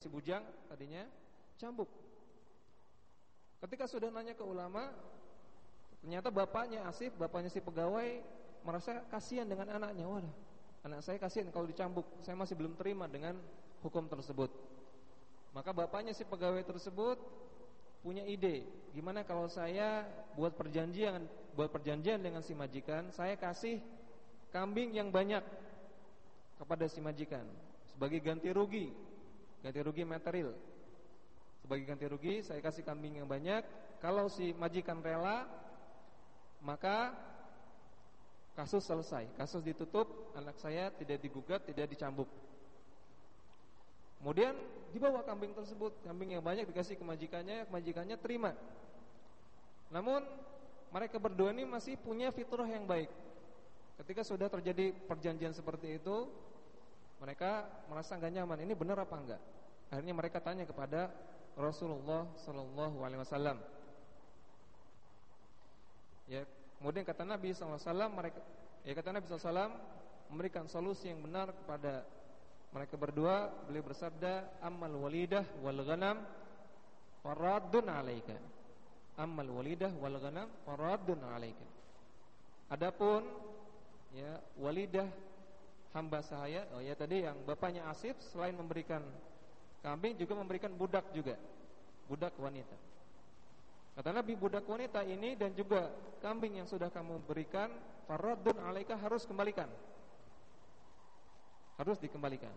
si bujang tadinya cambuk. Ketika sudah nanya ke ulama, ternyata bapaknya Asif, bapaknya si pegawai merasa kasihan dengan anaknya. Waduh, anak saya kasihan kalau dicambuk. Saya masih belum terima dengan hukum tersebut. Maka bapaknya si pegawai tersebut punya ide, gimana kalau saya buat perjanjian, buat perjanjian dengan si majikan, saya kasih kambing yang banyak kepada si majikan sebagai ganti rugi ganti rugi material. Sebagai ganti rugi saya kasih kambing yang banyak. Kalau si majikan rela, maka kasus selesai. Kasus ditutup, anak saya tidak digugat, tidak dicambuk. Kemudian dibawa kambing tersebut, kambing yang banyak dikasih ke majikannya, majikannya terima. Namun mereka berdua ini masih punya fitrah yang baik. Ketika sudah terjadi perjanjian seperti itu, mereka merasa nggak nyaman. Ini benar apa enggak? Akhirnya mereka tanya kepada Rasulullah Sallallahu Alaihi Wasallam. Ya, kemudian kata Nabi SAW mereka, ya kata Nabi SAW memberikan solusi yang benar kepada mereka berdua. Beliau bersabda, "Amal walidah wal ghanam faradun alaika." Amal walidah wal ghanam faradun alaika. Adapun ya walidah hamba saya, oh ya tadi yang bapaknya Asif selain memberikan kambing juga memberikan budak juga, budak wanita. Kata Nabi budak wanita ini dan juga kambing yang sudah kamu berikan faradun alaika harus kembalikan. Harus dikembalikan.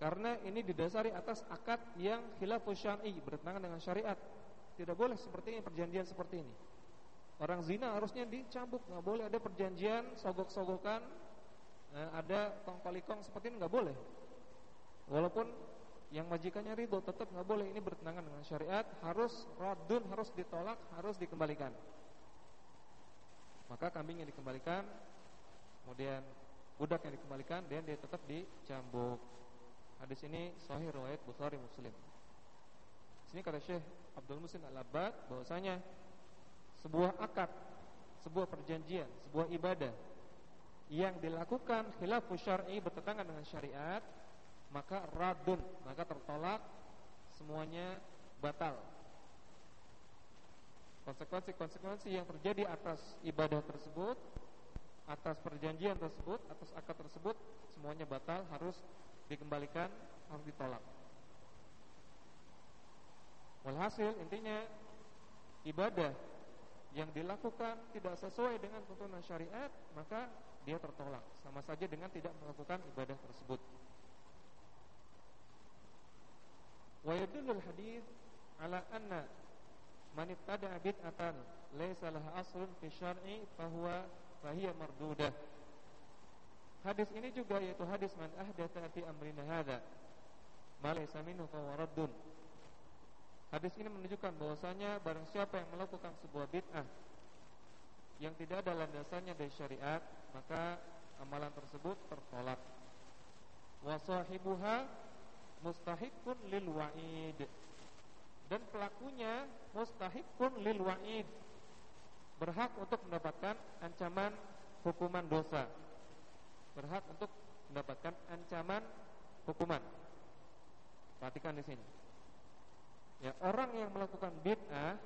Karena ini didasari atas akad yang khilafus syar'i bertentangan dengan syariat. Tidak boleh seperti ini perjanjian seperti ini. Orang zina harusnya dicambuk, nggak boleh ada perjanjian sogok-sogokan eh, ada kong kali kong seperti ini nggak boleh. Walaupun yang majikannya ridho tetap nggak boleh ini bertentangan dengan syariat, harus radun, harus ditolak, harus dikembalikan. Maka kambing yang dikembalikan, kemudian budak yang dikembalikan dan dia tetap dicambuk. Hadis ini sahih riwayat Bukhari Muslim. Sini kata Syekh Abdul Musin Al-Abbad bahwasanya sebuah akad, sebuah perjanjian, sebuah ibadah yang dilakukan khilafu syar'i bertentangan dengan syariat maka radun maka tertolak semuanya batal. Konsekuensi-konsekuensi yang terjadi atas ibadah tersebut atas perjanjian tersebut atas akad tersebut semuanya batal harus dikembalikan harus ditolak. Walhasil intinya ibadah yang dilakukan tidak sesuai dengan tuntunan syariat maka dia tertolak sama saja dengan tidak melakukan ibadah tersebut. Wa yadullul hadis ala anna man ibtada bid'atan laysa laha aslun fi syar'i fahuwa fahiya mardudah. Hadis ini juga yaitu hadis man ahdatha fi amrina hadza ma laysa minhu fa raddun. Hadis ini menunjukkan bahwasanya barang siapa yang melakukan sebuah bid'ah yang tidak ada landasannya dari syariat, maka amalan tersebut tertolak. Wa sahibuha lil wa'id. Dan pelakunya mustahiqun lil wa'id. Berhak untuk mendapatkan ancaman hukuman dosa. Berhak untuk mendapatkan ancaman hukuman. Perhatikan di sini. Ya, orang yang melakukan bid'ah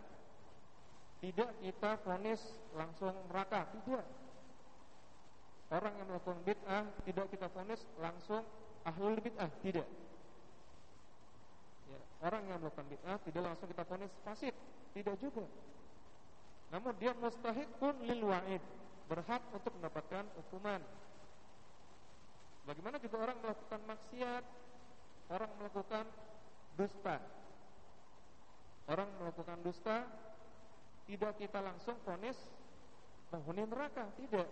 tidak kita vonis langsung neraka, tidak. Orang yang melakukan bid'ah tidak kita vonis langsung ahlul bid'ah, tidak. Ya, orang yang melakukan bid'ah tidak langsung kita vonis fasid, tidak juga. Namun dia pun lil wa'id, berhak untuk mendapatkan hukuman. Bagaimana juga orang melakukan maksiat, orang melakukan dusta. Orang melakukan dusta tidak kita langsung vonis penghuni neraka, tidak.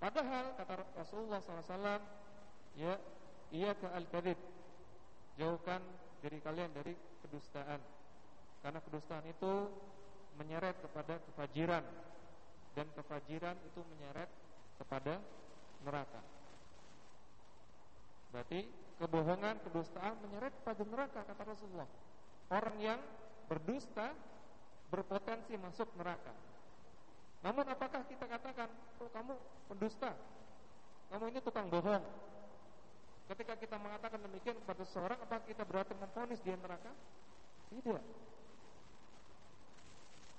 Padahal kata Rasulullah SAW, ya, ia ke al kadib jauhkan diri kalian dari kedustaan, karena kedustaan itu menyeret kepada kefajiran dan kefajiran itu menyeret kepada neraka. Berarti kebohongan, kedustaan menyeret pada neraka kata Rasulullah. Orang yang berdusta berpotensi masuk neraka. Namun apakah kita katakan, oh kamu pendusta, kamu ini tukang bohong, Ketika kita mengatakan demikian kepada seseorang, apa kita berarti memfonis dia neraka? Tidak.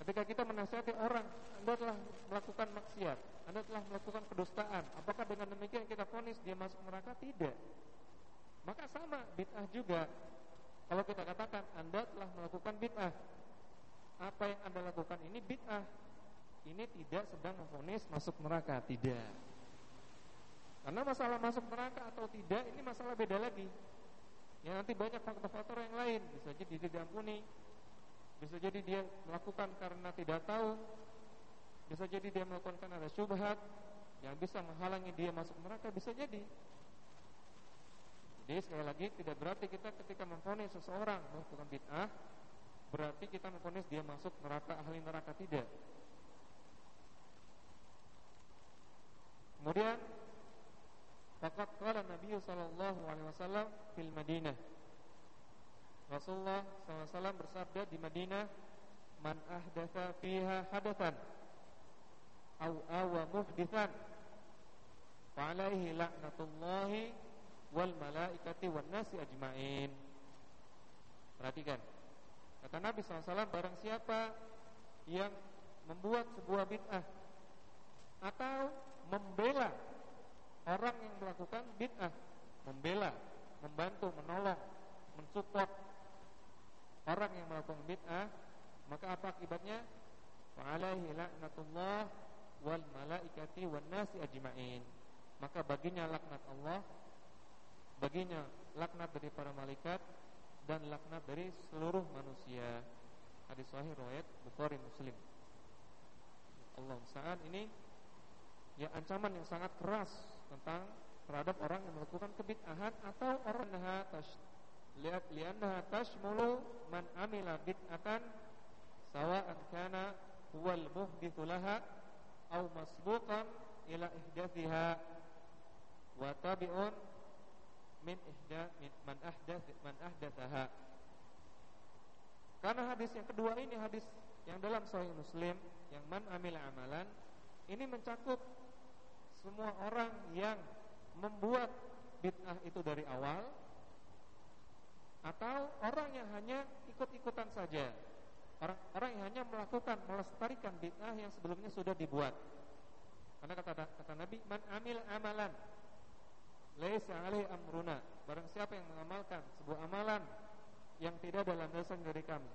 Ketika kita menasihati orang, Anda telah melakukan maksiat, Anda telah melakukan kedustaan, apakah dengan demikian kita fonis dia masuk neraka? Tidak. Maka sama bid'ah juga. Kalau kita katakan Anda telah melakukan bid'ah, apa yang Anda lakukan ini bid'ah. Ini tidak sedang memfonis masuk neraka, tidak. Karena masalah masuk neraka atau tidak ini masalah beda lagi. Ya nanti banyak faktor-faktor yang lain, bisa jadi tidak diampuni, bisa jadi dia melakukan karena tidak tahu, bisa jadi dia melakukan karena ada syubhat yang bisa menghalangi dia masuk neraka, bisa jadi. Jadi sekali lagi tidak berarti kita ketika memfonis seseorang melakukan bid'ah berarti kita memfonis dia masuk neraka ahli neraka tidak. Kemudian Fakat qala Nabi wasallam fil Madinah. Rasulullah SAW bersabda di Madinah, "Man ahdatha fiha hadathan aw awa muhdithan fa alaihi la'natullahi wal malaikati wan nasi ajmain." Perhatikan. Kata Nabi SAW barang siapa yang membuat sebuah bid'ah atau membela orang yang melakukan bid'ah membela, membantu, menolong, mensupport orang yang melakukan bid'ah, maka apa akibatnya? Fa'alaihi la'natullah wal malaikati wan nasi ajma'in. Maka baginya laknat Allah, baginya laknat dari para malaikat dan laknat dari seluruh manusia. Hadis sahih riwayat Bukhari Muslim. Allah saat ini ya ancaman yang sangat keras tentang terhadap orang yang melakukan kebid'ahan atau orang yang tash lihat liannaha tashmulu man amila bid'atan sawa'an kana huwal muhdithu laha aw masbuqan ila ihdathiha wa tabi'un min ihdath min man ahdath man ahdathaha. Karena hadis yang kedua ini hadis yang dalam sahih Muslim yang man amila amalan ini mencakup semua orang yang membuat bid'ah itu dari awal atau orang yang hanya ikut-ikutan saja. Orang-orang yang hanya melakukan melestarikan bid'ah yang sebelumnya sudah dibuat. Karena kata kata Nabi man amil amalan laisa alaihi amruna barang siapa yang mengamalkan sebuah amalan yang tidak dalam dasar dari kami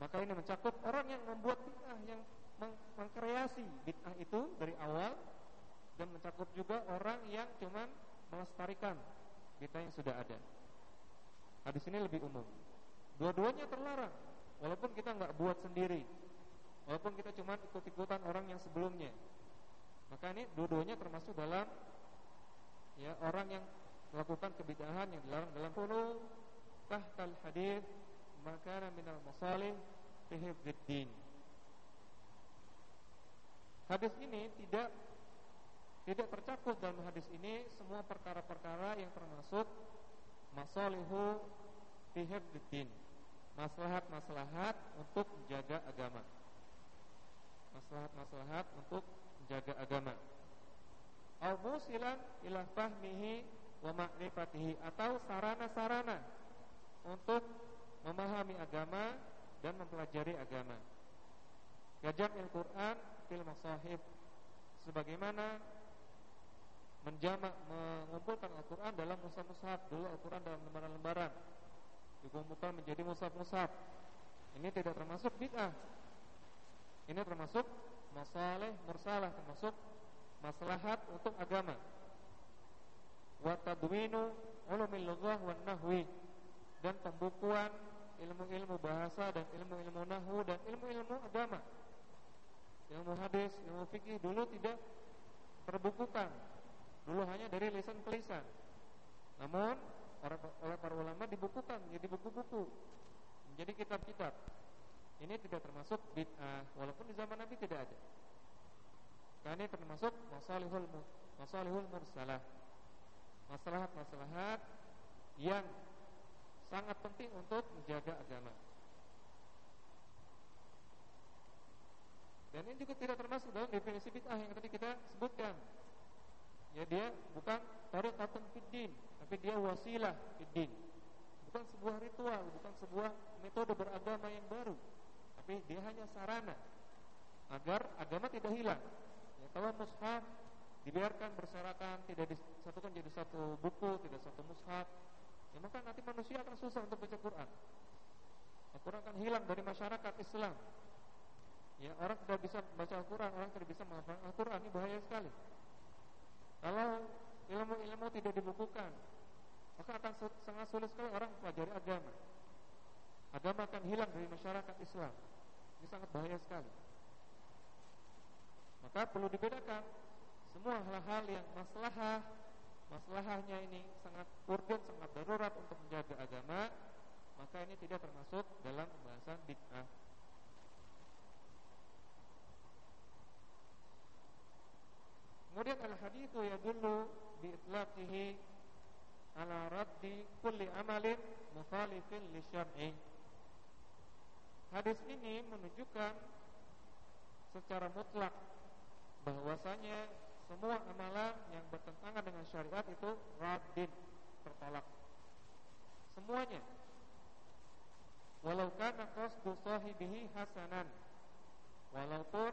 maka ini mencakup orang yang membuat bid'ah yang mengkreasi bid'ah itu dari awal dan mencakup juga orang yang cuma melestarikan kita yang sudah ada. Hadis ini lebih umum. Dua-duanya terlarang, walaupun kita nggak buat sendiri, walaupun kita cuma ikut-ikutan orang yang sebelumnya. Maka ini dua-duanya termasuk dalam ya orang yang melakukan kebidahan yang dilarang dalam puluh tahtal hadis maka minal masalih fi. Hadis ini tidak tidak tercakup dalam hadis ini semua perkara-perkara yang termasuk masalihu fi din. Maslahat-maslahat untuk menjaga agama. Maslahat-maslahat untuk menjaga agama. Au musilan ila fahmihi wa ma'rifatihi atau sarana-sarana untuk memahami agama dan mempelajari agama. Gajah Al-Qur'an fil masahib sebagaimana menjamak mengumpulkan Al-Quran dalam mushaf-mushaf. Dulu Al-Quran dalam lembaran-lembaran dikumpulkan menjadi mushaf-mushaf. Ini tidak termasuk bid'ah. Ini termasuk masalah mursalah termasuk maslahat untuk agama wa tadwinu ulumil lughah wan nahwi dan pembukuan ilmu-ilmu bahasa dan ilmu-ilmu nahwu dan ilmu-ilmu agama ilmu hadis ilmu fikih dulu tidak terbukukan Dulu hanya dari lisan ke lisan. Namun oleh para ulama dibukukan menjadi buku-buku, menjadi kitab-kitab. Ini tidak termasuk bid'ah, walaupun di zaman Nabi tidak ada. Karena ini termasuk masalihul masalihul mursalah. Maslahat-maslahat yang sangat penting untuk menjaga agama. Dan ini juga tidak termasuk dalam definisi bid'ah yang tadi kita sebutkan ya dia bukan tariqatun fiddin tapi dia wasilah din. Bukan sebuah ritual, bukan sebuah metode beragama yang baru, tapi dia hanya sarana agar agama tidak hilang. Kalau mushaf dibiarkan berserakan, tidak disatukan jadi satu buku, tidak satu mushaf, ya maka nanti manusia akan susah untuk baca Quran. Al-Quran akan hilang dari masyarakat Islam. Ya, orang tidak bisa baca Al-Quran, orang tidak bisa menghafal Al-Quran, ini bahaya sekali. Kalau ilmu-ilmu tidak dibukukan, maka akan sangat sulit sekali orang mempelajari agama. Agama akan hilang dari masyarakat Islam. Ini sangat bahaya sekali. Maka perlu dibedakan semua hal-hal yang maslahah, maslahahnya ini sangat urgent, sangat darurat untuk menjaga agama, maka ini tidak termasuk dalam pembahasan bid'ah. Kemudian al-hadithu yadullu bi itlaqihi ala raddi kulli amalin mukhalifin li syar'i. Hadis ini menunjukkan secara mutlak bahwasanya semua amalan yang bertentangan dengan syariat itu raddin, tertolak. Semuanya. Walau kana qasdu sahibihi hasanan. Walaupun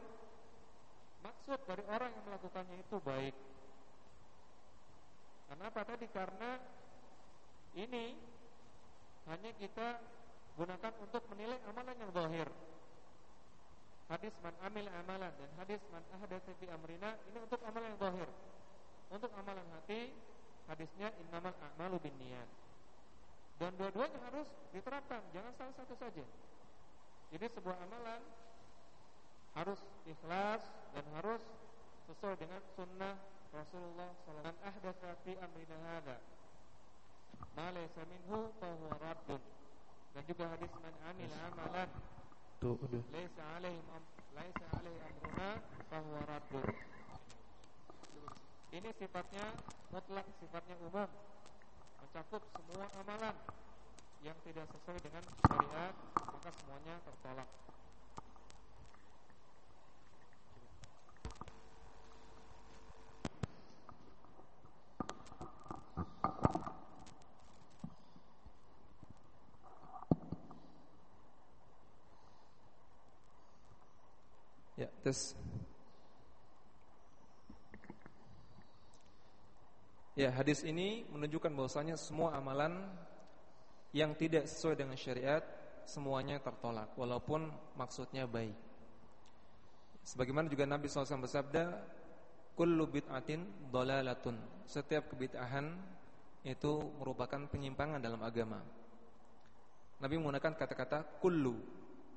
maksud dari orang yang melakukannya itu baik. Kenapa tadi? Karena ini hanya kita gunakan untuk menilai amalan yang zahir hadis man amil amalan dan hadis man ahdatsa fi amrina ini untuk amalan yang zahir. Untuk amalan hati hadisnya innamal a'malu binniyat. Dan dua-duanya harus diterapkan, jangan salah satu saja. Jadi sebuah amalan harus ikhlas dan harus sesuai dengan sunnah Rasulullah alaihi wasallam. Ahdatsa fi amrina hada ma laysa minhu fa huwa. Dan juga hadis man amil amalan Tuh. Laisa alaihim laisa alaihi amruna. Ini sifatnya mutlak, sifatnya umum. Mencakup semua amalan yang tidak sesuai dengan syariat, maka semuanya tertolak. Tes. Ya, hadis ini menunjukkan bahwasanya semua amalan yang tidak sesuai dengan syariat semuanya tertolak walaupun maksudnya baik. Sebagaimana juga Nabi SAW bersabda, "Kullu bid'atin dolalatun." Setiap kebid'ahan itu merupakan penyimpangan dalam agama. Nabi menggunakan kata-kata kullu,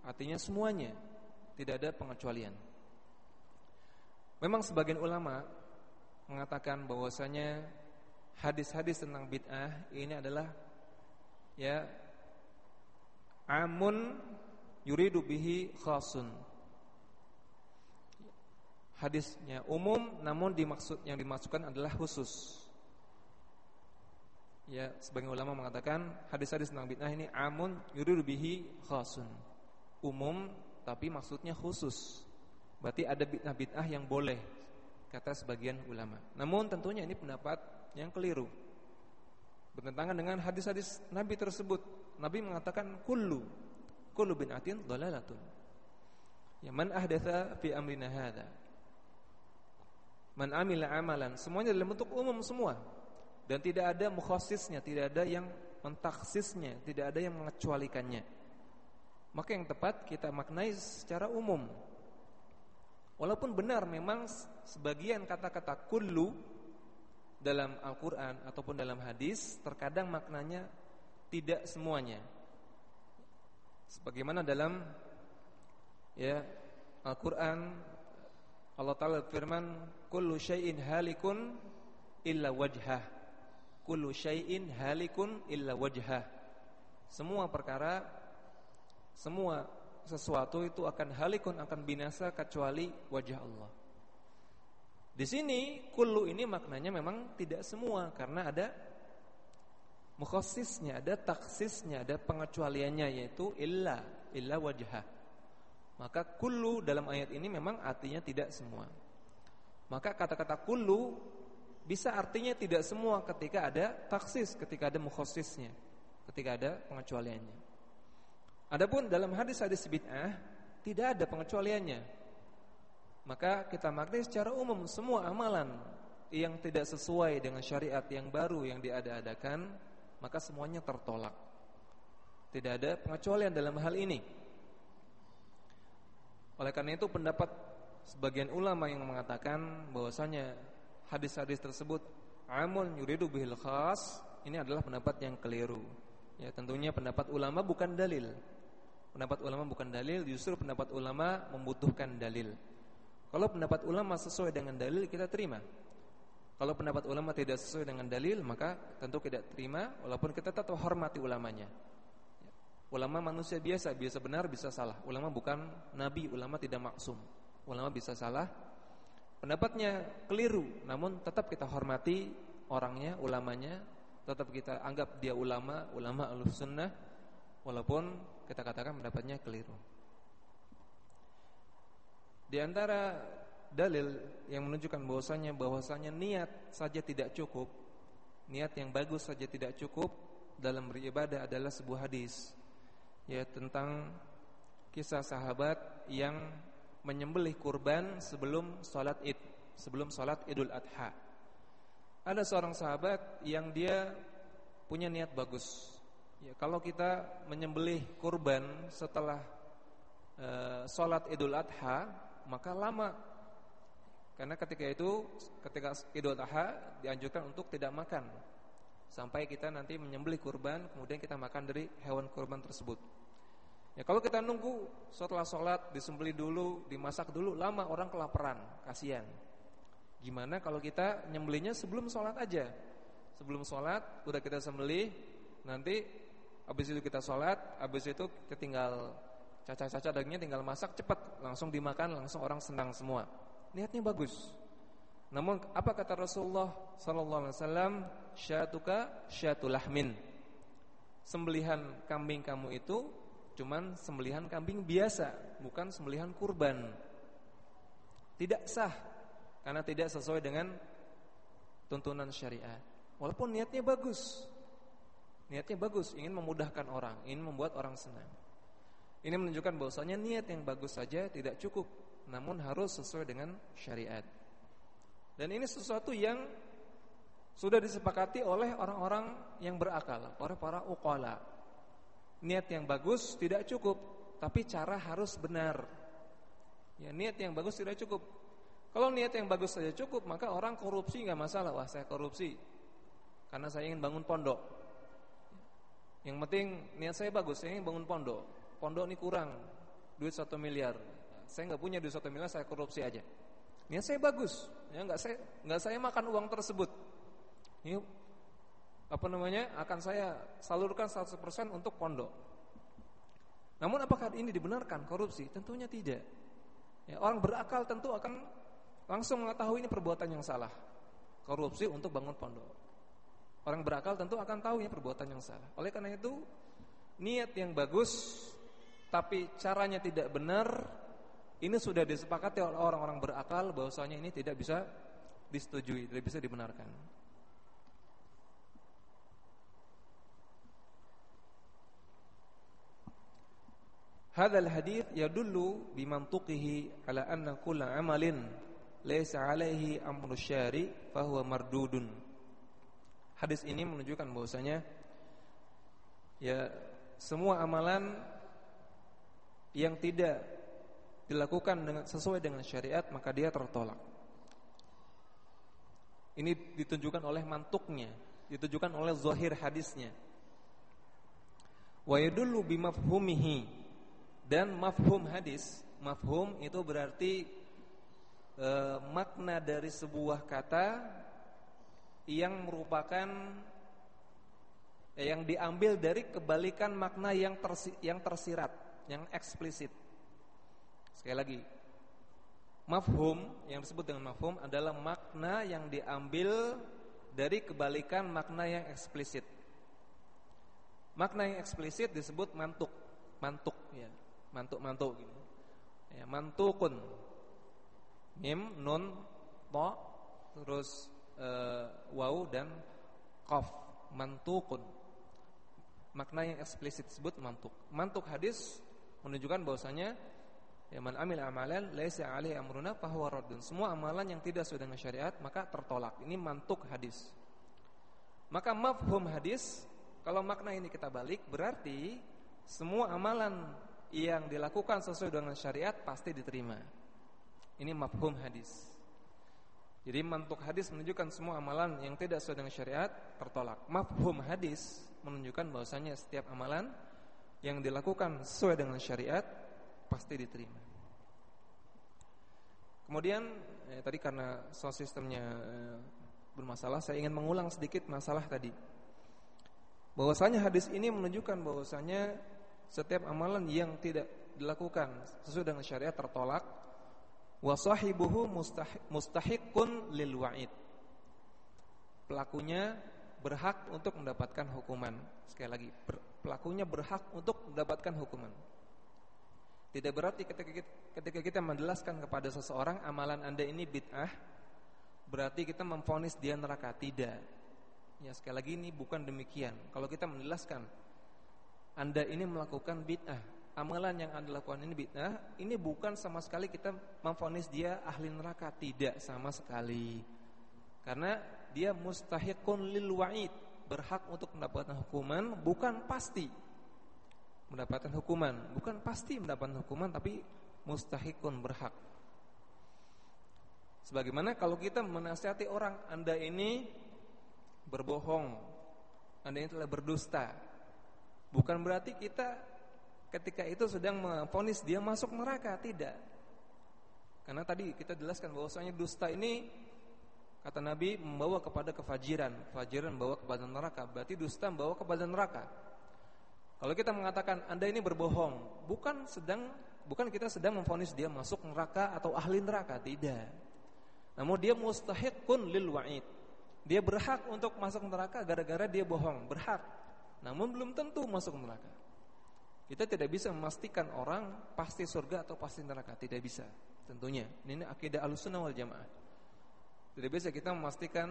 artinya semuanya, tidak ada pengecualian. Memang sebagian ulama mengatakan bahwasanya hadis-hadis tentang bid'ah ini adalah ya amun yuridu bihi khasun. Hadisnya umum namun dimaksud yang dimaksudkan adalah khusus. Ya, sebagian ulama mengatakan hadis-hadis tentang bid'ah ini amun yuridu bihi khasun. Umum tapi maksudnya khusus. Berarti ada bid'ah-bid'ah yang boleh kata sebagian ulama. Namun tentunya ini pendapat yang keliru. Bertentangan dengan hadis-hadis Nabi tersebut. Nabi mengatakan kullu kullu bid'atin dhalalatun. Ya man ahdatsa fi amrina hadza. Man amila amalan, semuanya dalam bentuk umum semua. Dan tidak ada mukhasisnya, tidak ada yang mentaksisnya, tidak ada yang mengecualikannya. Maka yang tepat kita maknai secara umum. Walaupun benar memang sebagian kata-kata kullu dalam Al-Qur'an ataupun dalam hadis terkadang maknanya tidak semuanya. Sebagaimana dalam ya Al-Qur'an Allah Taala firman kullu syai'in halikun illa wajhah. Kullu syai'in halikun illa wajhah. Semua perkara semua sesuatu itu akan halikun akan binasa kecuali wajah Allah. Di sini kullu ini maknanya memang tidak semua karena ada mukhasisnya, ada taksisnya, ada pengecualiannya yaitu illa illa wajah. Maka kullu dalam ayat ini memang artinya tidak semua. Maka kata-kata kullu bisa artinya tidak semua ketika ada taksis, ketika ada mukhosisnya, ketika ada pengecualiannya. Adapun dalam hadis-hadis bid'ah tidak ada pengecualiannya. Maka kita maknai secara umum semua amalan yang tidak sesuai dengan syariat yang baru yang diada-adakan, maka semuanya tertolak. Tidak ada pengecualian dalam hal ini. Oleh karena itu pendapat sebagian ulama yang mengatakan bahwasanya hadis-hadis tersebut amun yuridu bihil khas ini adalah pendapat yang keliru. Ya, tentunya pendapat ulama bukan dalil. Pendapat ulama bukan dalil, justru pendapat ulama membutuhkan dalil. Kalau pendapat ulama sesuai dengan dalil kita terima. Kalau pendapat ulama tidak sesuai dengan dalil maka tentu tidak terima walaupun kita tetap hormati ulamanya. Ya. Ulama manusia biasa, biasa benar, bisa salah. Ulama bukan nabi, ulama tidak maksum. Ulama bisa salah, pendapatnya keliru, namun tetap kita hormati orangnya, ulamanya, tetap kita anggap dia ulama, ulama al-sunnah, walaupun kita katakan pendapatnya keliru. Di antara dalil yang menunjukkan bahwasanya bahwasanya niat saja tidak cukup, niat yang bagus saja tidak cukup dalam beribadah adalah sebuah hadis ya tentang kisah sahabat yang menyembelih kurban sebelum sholat id, sebelum sholat idul adha. Ada seorang sahabat yang dia punya niat bagus. Ya, kalau kita menyembelih kurban setelah e, sholat idul adha, maka lama. Karena ketika itu, ketika idul adha dianjurkan untuk tidak makan. Sampai kita nanti menyembelih kurban, kemudian kita makan dari hewan kurban tersebut. Ya kalau kita nunggu setelah sholat disembeli dulu, dimasak dulu, lama orang kelaparan, kasihan. Gimana kalau kita nyembelinya sebelum sholat aja? Sebelum sholat udah kita sembelih, nanti habis itu kita sholat, habis itu kita tinggal caca-caca dagingnya tinggal masak cepat, langsung dimakan, langsung orang senang semua. Niatnya bagus. Namun apa kata Rasulullah sallallahu alaihi wasallam? Syatuka syatulahmin. Sembelihan kambing kamu itu cuman sembelihan kambing biasa, bukan sembelihan kurban. Tidak sah karena tidak sesuai dengan tuntunan syariat. Walaupun niatnya bagus. Niatnya bagus, ingin memudahkan orang, ingin membuat orang senang. Ini menunjukkan bahwasanya niat yang bagus saja tidak cukup, namun harus sesuai dengan syariat. Dan ini sesuatu yang sudah disepakati oleh orang-orang yang berakal, oleh para uqala, niat yang bagus tidak cukup, tapi cara harus benar. Ya, niat yang bagus tidak cukup. Kalau niat yang bagus saja cukup, maka orang korupsi nggak masalah. Wah, saya korupsi karena saya ingin bangun pondok. Yang penting niat saya bagus, saya ingin bangun pondok. Pondok ini kurang, duit satu miliar. Saya nggak punya duit satu miliar, saya korupsi aja. Niat saya bagus, ya nggak saya nggak saya makan uang tersebut. Ini apa namanya akan saya salurkan 100% untuk pondok. Namun apakah ini dibenarkan korupsi? Tentunya tidak. Ya, orang berakal tentu akan langsung mengetahui ini perbuatan yang salah. Korupsi untuk bangun pondok. Orang berakal tentu akan tahu ini perbuatan yang salah. Oleh karena itu, niat yang bagus tapi caranya tidak benar, ini sudah disepakati oleh orang-orang berakal bahwasanya ini tidak bisa disetujui, tidak bisa dibenarkan. Hadal hadis yadullu bimantuqihi ala anna kulla amalin laysa alaihi amru syari fahuwa mardudun. Hadis ini menunjukkan bahwasanya ya semua amalan yang tidak dilakukan dengan sesuai dengan syariat maka dia tertolak. Ini ditunjukkan oleh mantuknya, ditunjukkan oleh zahir hadisnya. Wa yadullu bimafhumihi dan mafhum hadis, mafhum itu berarti e, makna dari sebuah kata yang merupakan eh, yang diambil dari kebalikan makna yang tersi, yang tersirat, yang eksplisit. Sekali lagi, mafhum yang disebut dengan mafhum adalah makna yang diambil dari kebalikan makna yang eksplisit. Makna yang eksplisit disebut mantuk, mantuk ya mantuk-mantuk gitu. Ya, mantukun. Mim, nun, to, terus uh, waw dan qaf mantukun makna yang eksplisit disebut mantuk mantuk hadis menunjukkan bahwasanya ya man amil amalan laisa alaihi amruna fahuwa raddun. Semua amalan yang tidak sesuai dengan syariat maka tertolak. Ini mantuk hadis. Maka mafhum hadis kalau makna ini kita balik berarti semua amalan yang dilakukan sesuai dengan syariat pasti diterima. Ini mafhum hadis jadi mantuk hadis menunjukkan semua amalan yang tidak sesuai dengan syariat tertolak mafhum hadis menunjukkan bahwasanya setiap amalan yang dilakukan sesuai dengan syariat pasti diterima. Kemudian eh, tadi karena soal sistemnya eh, bermasalah, saya ingin mengulang sedikit masalah tadi. Bahwasanya hadis ini menunjukkan bahwasanya setiap amalan yang tidak dilakukan sesuai dengan syariat tertolak wa sahibuhu lil wa'id. Pelakunya berhak untuk mendapatkan hukuman. Sekali lagi, pelakunya berhak untuk mendapatkan hukuman. Tidak berarti ketika kita, ketika kita menjelaskan kepada seseorang amalan Anda ini bid'ah, berarti kita memfonis dia neraka. Tidak. Ya, sekali lagi ini bukan demikian. Kalau kita menjelaskan Anda ini melakukan bid'ah, amalan yang Anda lakukan ini bid'ah, ini bukan sama sekali kita memfonis dia ahli neraka, tidak sama sekali. Karena dia mustahiqun lil wa'id, berhak untuk mendapatkan hukuman bukan pasti mendapatkan hukuman, bukan pasti mendapatkan hukuman tapi mustahiqun berhak. Sebagaimana kalau kita menasihati orang, Anda ini berbohong, Anda ini telah berdusta. Bukan berarti kita ketika itu sedang memfonis dia masuk neraka, tidak. Karena tadi kita jelaskan bahwasanya dusta ini Kata Nabi membawa kepada kefajiran. Fajiran membawa kepada neraka. Berarti dusta membawa kepada neraka. Kalau kita mengatakan anda ini berbohong Bukan sedang Bukan kita sedang memfonis dia masuk neraka Atau ahli neraka, tidak. Namun dia mustahiqun lil wa'id. Dia berhak untuk masuk neraka Gara-gara dia bohong, berhak. Namun belum tentu masuk neraka Kita tidak bisa memastikan orang Pasti surga atau pasti neraka. Tidak bisa, tentunya. Ini akidah al-sunnah wal jamaah. Tidak bisa kita memastikan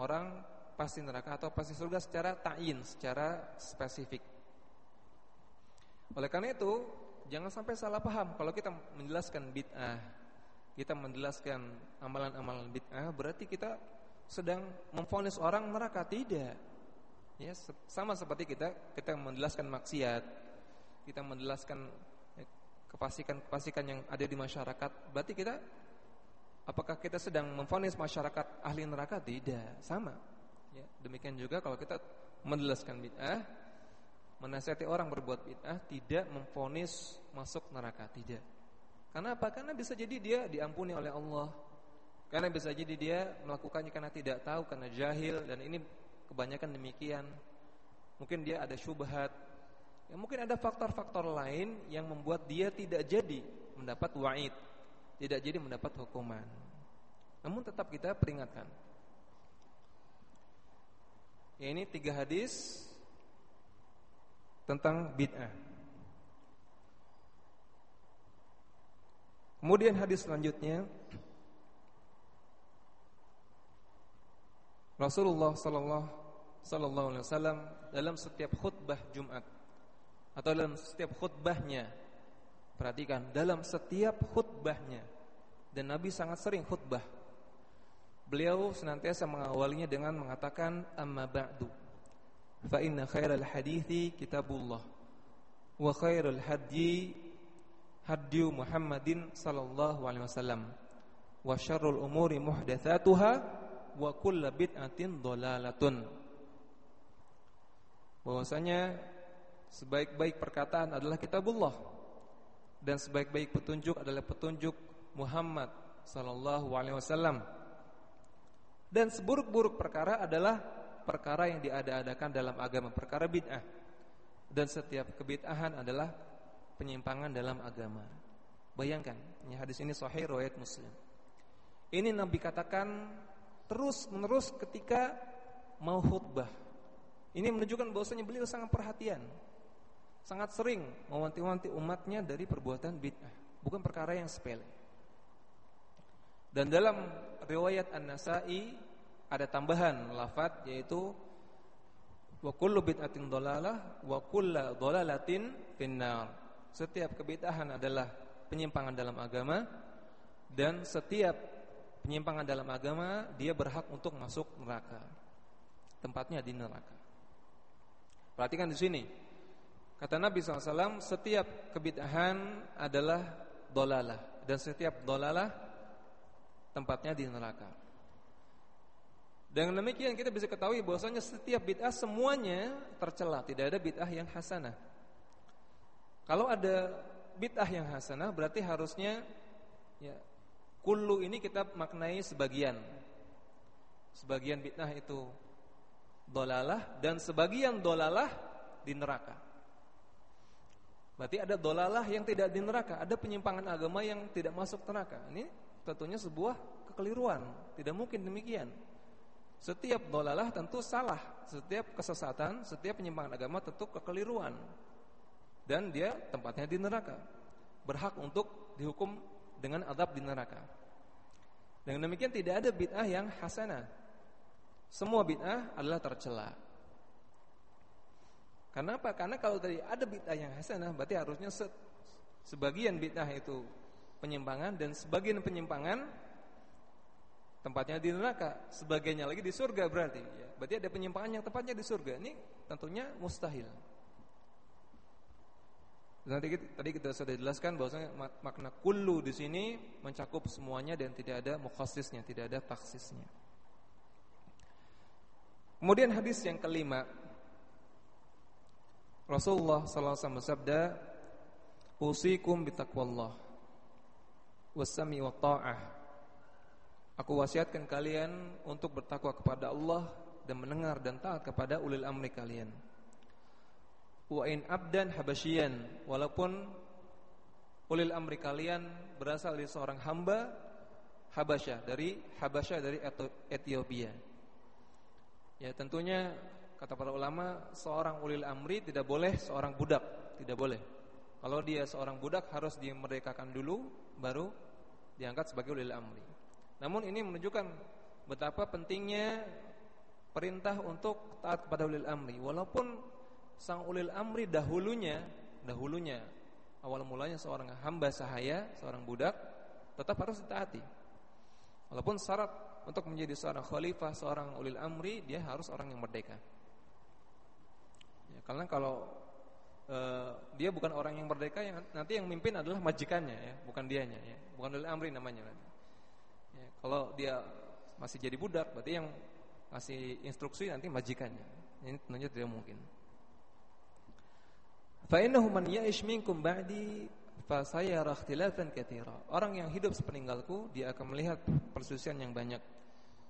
orang pasti neraka atau pasti surga secara ta'in, secara spesifik. Oleh karena itu, jangan sampai salah paham. Kalau kita menjelaskan bid'ah, kita menjelaskan amalan-amalan bid'ah, berarti kita sedang memfonis orang neraka. Tidak. Ya, sama seperti kita kita menjelaskan maksiat, kita menjelaskan eh, kefasikan-kefasikan yang ada di masyarakat, berarti kita Apakah kita sedang memfonis masyarakat ahli neraka? Tidak, sama. Ya, demikian juga kalau kita menjelaskan bid'ah, menasihati orang berbuat bid'ah tidak memfonis masuk neraka, tidak. Karena apa? Karena bisa jadi dia diampuni oleh Allah. Karena bisa jadi dia melakukannya karena tidak tahu, karena jahil dan ini kebanyakan demikian. Mungkin dia ada syubhat. Ya, mungkin ada faktor-faktor lain yang membuat dia tidak jadi mendapat wa'id tidak jadi mendapat hukuman. Namun tetap kita peringatkan. Ya, ini tiga hadis tentang bid'ah. Kemudian hadis selanjutnya Rasulullah sallallahu sallallahu alaihi wasallam dalam setiap khutbah Jumat atau dalam setiap khutbahnya Perhatikan dalam setiap khutbahnya dan Nabi sangat sering khutbah. Beliau senantiasa mengawalinya dengan mengatakan amma ba'du. Fa inna khairal hadithi kitabullah wa khairul hadyi hadyu Muhammadin sallallahu alaihi wasallam wa syarrul umuri muhdatsatuha wa kullu bid'atin dhalalatun. Bahwasanya sebaik-baik perkataan adalah kitabullah dan sebaik-baik petunjuk adalah petunjuk Muhammad sallallahu alaihi wasallam. Dan seburuk-buruk perkara adalah perkara yang diada-adakan dalam agama, perkara bid'ah. Dan setiap kebid'ahan adalah penyimpangan dalam agama. Bayangkan, ini hadis ini sahih riwayat Muslim. Ini Nabi katakan terus-menerus ketika mau khutbah. Ini menunjukkan bahwasanya beliau sangat perhatian sangat sering mewanti-wanti umatnya dari perbuatan bid'ah, bukan perkara yang sepele. Dan dalam riwayat An-Nasa'i ada tambahan lafaz yaitu wa kullu bid'atin dhalalah wa kullu dhalalatin finnar. Setiap kebid'ahan adalah penyimpangan dalam agama dan setiap penyimpangan dalam agama dia berhak untuk masuk neraka. Tempatnya di neraka. Perhatikan di sini. Kata Nabi SAW, setiap kebid'ahan adalah dolalah dan setiap dolalah tempatnya di neraka. Dengan demikian kita bisa ketahui bahwasanya setiap bid'ah semuanya tercela, tidak ada bid'ah yang hasanah. Kalau ada bid'ah yang hasanah berarti harusnya ya kullu ini kita maknai sebagian. Sebagian bid'ah itu dolalah dan sebagian dolalah di neraka. Berarti ada dolalah yang tidak di neraka, ada penyimpangan agama yang tidak masuk neraka. Ini tentunya sebuah kekeliruan, tidak mungkin demikian. Setiap dolalah tentu salah, setiap kesesatan, setiap penyimpangan agama tentu kekeliruan. Dan dia tempatnya di neraka. Berhak untuk dihukum dengan adab di neraka. Dengan demikian tidak ada bid'ah yang hasanah. Semua bid'ah adalah tercela. Kenapa? Karena kalau tadi ada bid'ah yang hasanah, berarti harusnya se sebagian bid'ah itu penyimpangan dan sebagian penyimpangan tempatnya di neraka, sebagiannya lagi di surga berarti. Ya. Berarti ada penyimpangan yang tepatnya di surga. Ini tentunya mustahil. Nanti kita, tadi kita sudah jelaskan bahwasanya makna kullu di sini mencakup semuanya dan tidak ada mukhasisnya, tidak ada taksisnya. Kemudian hadis yang kelima Rasulullah sallallahu alaihi wasallam bersabda Usikum bitaqwallah wasami wa ta'ah. Aku wasiatkan kalian untuk bertakwa kepada Allah dan mendengar dan taat kepada ulil amri kalian. Wa in abdan habasyian walaupun ulil amri kalian berasal dari seorang hamba Habasyah dari Habasyah dari Ethiopia. Ya tentunya kata para ulama seorang ulil amri tidak boleh seorang budak, tidak boleh. Kalau dia seorang budak harus dimerdekakan dulu baru diangkat sebagai ulil amri. Namun ini menunjukkan betapa pentingnya perintah untuk taat kepada ulil amri walaupun sang ulil amri dahulunya dahulunya awal mulanya seorang hamba sahaya, seorang budak tetap harus ditaati. Walaupun syarat untuk menjadi seorang khalifah, seorang ulil amri, dia harus orang yang merdeka. Karena kalau e, dia bukan orang yang merdeka, yang nanti yang mimpin adalah majikannya, ya, bukan dianya, ya, bukan ulil amri namanya. Ya, kalau dia masih jadi budak, berarti yang masih instruksi nanti majikannya. Ini tentunya tidak mungkin. Fa innahu man ya'ish minkum ba'di fasayara ikhtilafan katsira. Orang yang hidup sepeninggalku dia akan melihat perselisihan yang banyak.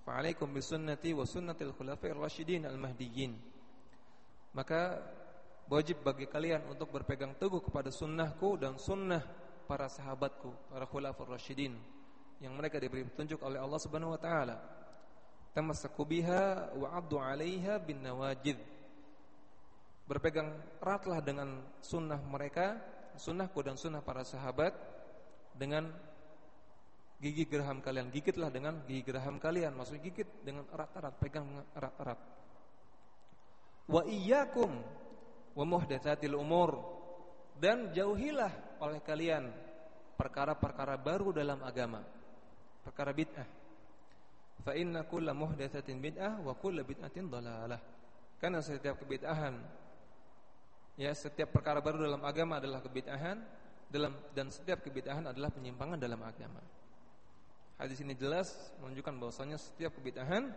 Fa'alaikum bisunnati wa sunnatil khulafa'ir rasyidin al-mahdiyyin. Maka wajib bagi kalian untuk berpegang teguh kepada sunnahku dan sunnah para sahabatku, para khulafur rasyidin yang mereka diberi petunjuk oleh Allah Subhanahu wa taala. Tamassaku biha wa 'addu 'alaiha bin nawajid. Berpegang eratlah dengan sunnah mereka, sunnahku dan sunnah para sahabat dengan gigi geraham kalian gigitlah dengan gigi geraham kalian maksudnya gigit dengan erat-erat pegang erat-erat wa iyyakum wa muhdatsatil umur. Dan jauhilah oleh kalian perkara-perkara baru dalam agama. Perkara bid'ah. Fa inna kulla muhdatsatin bid'ah wa kulla bid'atin dhalalah karena setiap kebid'ahan ya setiap perkara baru dalam agama adalah kebid'ahan dalam dan setiap kebid'ahan adalah penyimpangan dalam agama. Hadis ini jelas menunjukkan bahwasanya setiap kebid'ahan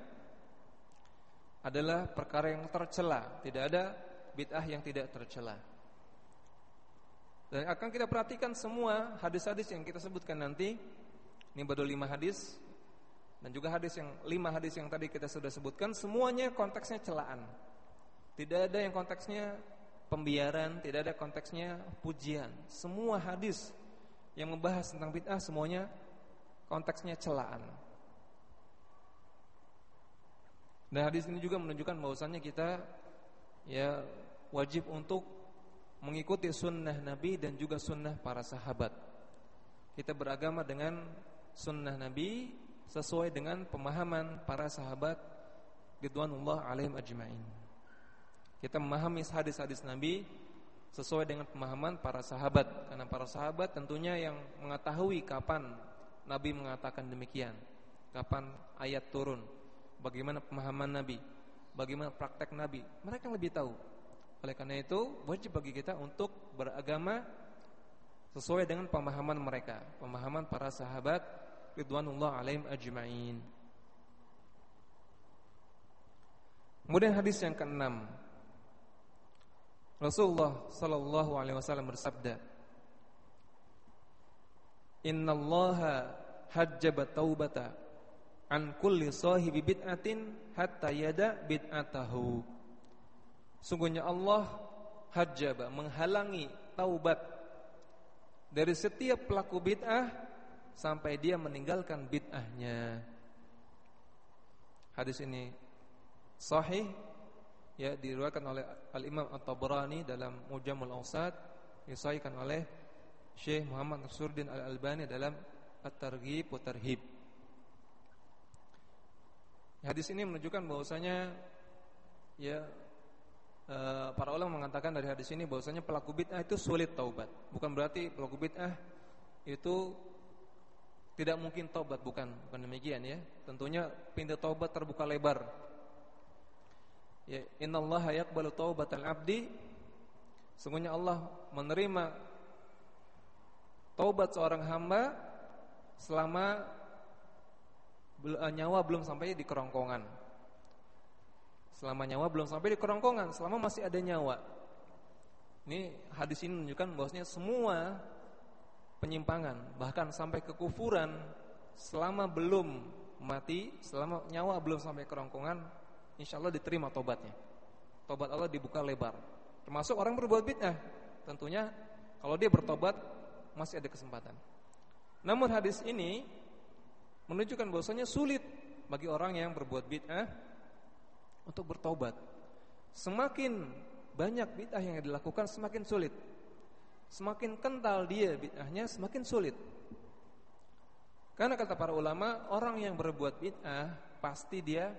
adalah perkara yang tercela, tidak ada bid'ah yang tidak tercela. Dan akan kita perhatikan semua hadis-hadis yang kita sebutkan nanti. Ini baru lima hadis dan juga hadis yang lima hadis yang tadi kita sudah sebutkan semuanya konteksnya celaan. Tidak ada yang konteksnya pembiaran, tidak ada konteksnya pujian. Semua hadis yang membahas tentang bid'ah semuanya konteksnya celaan. Dan hadis ini juga menunjukkan bahwasannya kita ya wajib untuk mengikuti sunnah Nabi dan juga sunnah para sahabat. Kita beragama dengan sunnah Nabi sesuai dengan pemahaman para sahabat ridwanullah alaihim ajmain. Kita memahami hadis-hadis Nabi sesuai dengan pemahaman para sahabat karena para sahabat tentunya yang mengetahui kapan Nabi mengatakan demikian, kapan ayat turun, bagaimana pemahaman Nabi, bagaimana praktek Nabi, mereka lebih tahu. Oleh karena itu wajib bagi kita untuk beragama sesuai dengan pemahaman mereka, pemahaman para sahabat ridwanullah alaihim ajmain. Kemudian hadis yang keenam Rasulullah sallallahu alaihi wasallam bersabda Innallaha hajjaba taubata an kulli sahibi bid'atin hatta yada bid'atahu Sungguhnya Allah hajjaba menghalangi taubat dari setiap pelaku bid'ah sampai dia meninggalkan bid'ahnya Hadis ini sahih ya diriwayatkan oleh Al Imam At-Tabrani dalam Mujamul Awsat disahihkan oleh Syekh Muhammad Nasruddin Al Albani dalam At-Targhib wa Tarhib. Hadis ini menunjukkan bahwasanya ya eh, para ulama mengatakan dari hadis ini bahwasanya pelaku bid'ah itu sulit taubat. Bukan berarti pelaku bid'ah itu tidak mungkin taubat bukan, bukan demikian ya. Tentunya pintu taubat terbuka lebar Ya, innallaha yaqbalu taubatal abdi. Sungguhnya Allah menerima taubat seorang hamba selama nyawa belum sampai di kerongkongan. Selama nyawa belum sampai di kerongkongan, selama masih ada nyawa. Ini hadis ini menunjukkan bahwasanya semua penyimpangan, bahkan sampai kekufuran selama belum mati, selama nyawa belum sampai kerongkongan insya Allah diterima tobatnya. Tobat Allah dibuka lebar. Termasuk orang berbuat bid'ah. Tentunya kalau dia bertobat masih ada kesempatan. Namun hadis ini menunjukkan bahwasanya sulit bagi orang yang berbuat bid'ah untuk bertobat. Semakin banyak bid'ah yang dilakukan semakin sulit. Semakin kental dia bid'ahnya semakin sulit. Karena kata para ulama, orang yang berbuat bid'ah pasti dia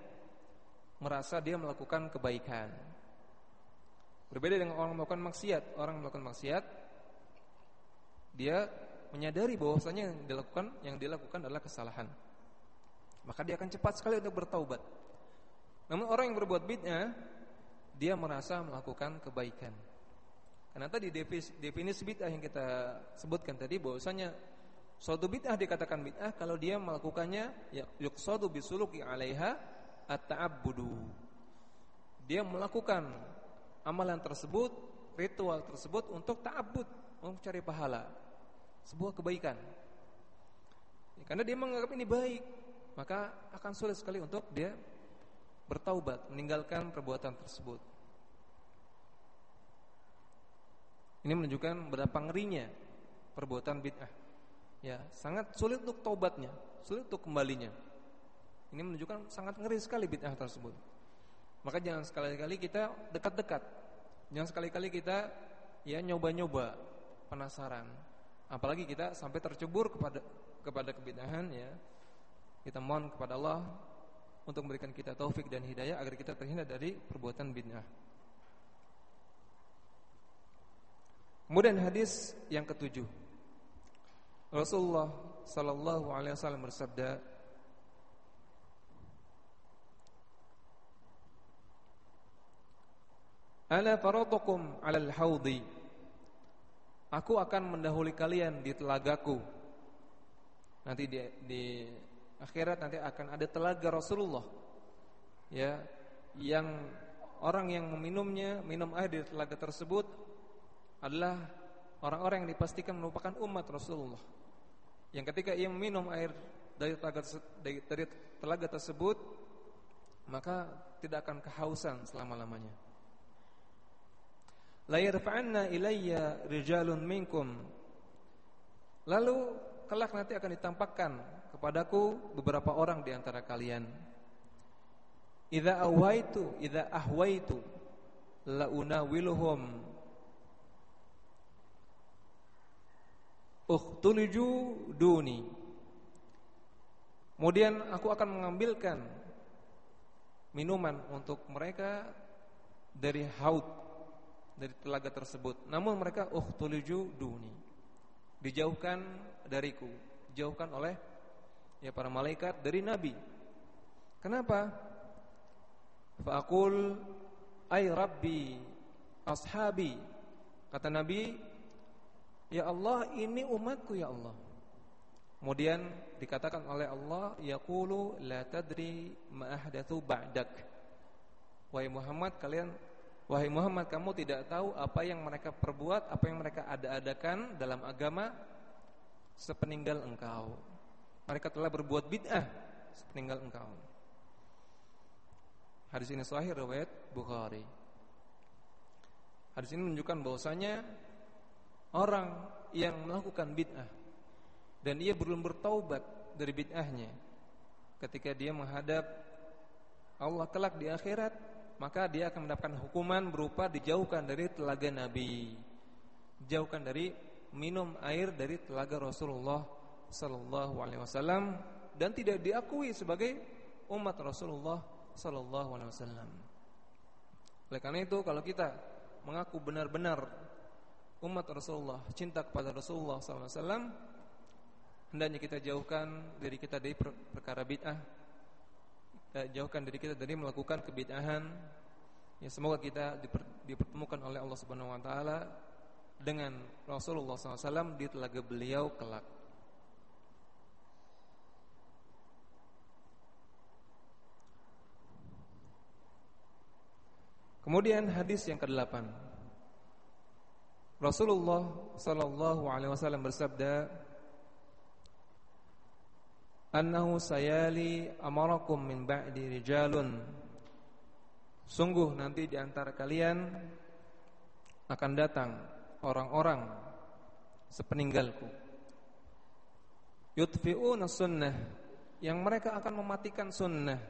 merasa dia melakukan kebaikan. Berbeda dengan orang melakukan maksiat. Orang melakukan maksiat dia menyadari bahwasanya yang dilakukan yang dilakukan adalah kesalahan. Maka dia akan cepat sekali untuk bertaubat. Namun orang yang berbuat bid'ah dia merasa melakukan kebaikan. Karena tadi definisi bid'ah yang kita sebutkan tadi bahwasanya suatu bid'ah dikatakan bid'ah kalau dia melakukannya ya yuqsadu bisuluki 'alaiha at-ta'abbudu. Dia melakukan amalan tersebut, ritual tersebut untuk ta'abbud, untuk cari pahala. Sebuah kebaikan. Ya, karena dia menganggap ini baik, maka akan sulit sekali untuk dia bertaubat, meninggalkan perbuatan tersebut. Ini menunjukkan berapa ngerinya perbuatan bid'ah. Ya, sangat sulit untuk taubatnya, sulit untuk kembalinya. Ini menunjukkan sangat ngeri sekali bid'ah tersebut. Maka jangan sekali-kali kita dekat-dekat. Jangan sekali-kali kita ya nyoba-nyoba, penasaran. Apalagi kita sampai tercebur kepada kepada kebid'ahan ya. Kita mohon kepada Allah untuk memberikan kita taufik dan hidayah agar kita terhindar dari perbuatan bid'ah. Kemudian hadis yang ketujuh. Rasulullah sallallahu alaihi wasallam bersabda, Ala faradukum alal haudi Aku akan mendahului kalian di telagaku. Nanti di, di akhirat nanti akan ada telaga Rasulullah. Ya Yang orang yang meminumnya Minum air di telaga tersebut Adalah orang-orang yang dipastikan merupakan umat Rasulullah. Yang ketika ia meminum air dari telaga, dari, dari telaga tersebut Maka tidak akan kehausan selama-lamanya la yarfa'anna ilayya rijalun minkum. Lalu kelak nanti akan ditampakkan kepadaku beberapa orang di antara kalian. Idza awaitu idza ahwaitu la unawiluhum. Ukhtuliju duni. Kemudian aku akan mengambilkan minuman untuk mereka dari haud dari telaga tersebut. Namun mereka ukhtuliju duni. Dijauhkan dariku, dijauhkan oleh ya para malaikat dari nabi. Kenapa? Faqul ay rabbi ashabi. Kata Nabi, ya Allah ini umatku ya Allah. Kemudian dikatakan oleh Allah, yaqulu la tadri ma ahdathu ba'dak. Wahai Muhammad, kalian wahai Muhammad, kamu tidak tahu apa yang mereka perbuat, apa yang mereka ada-adakan dalam agama sepeninggal engkau. Mereka telah berbuat bid'ah sepeninggal engkau. Hadis ini sahih riwayat Bukhari. Hadis ini menunjukkan bahwasanya orang yang melakukan bid'ah dan ia belum bertaubat dari bid'ahnya ketika dia menghadap Allah kelak di akhirat maka dia akan mendapatkan hukuman berupa dijauhkan dari telaga Nabi dijauhkan dari minum air dari telaga Rasulullah sallallahu alaihi wasallam dan tidak diakui sebagai umat Rasulullah sallallahu alaihi wasallam. Oleh karena itu kalau kita mengaku benar-benar umat Rasulullah, cinta kepada Rasulullah wasallam, hendaknya kita jauhkan diri kita dari perkara bid'ah. Eh, jauhkan diri kita dari melakukan kebid'ahan. Ya semoga kita dipertemukan oleh Allah Subhanahu wa taala dengan Rasulullah SAW di telaga beliau kelak. Kemudian hadis yang ke-8. Rasulullah sallallahu alaihi wasallam bersabda, "Annahu sayali amarakum min ba'di rijalun." Sungguh nanti di antara kalian akan datang orang-orang sepeninggalku. Yutfi'una sunnah yang mereka akan mematikan sunnah.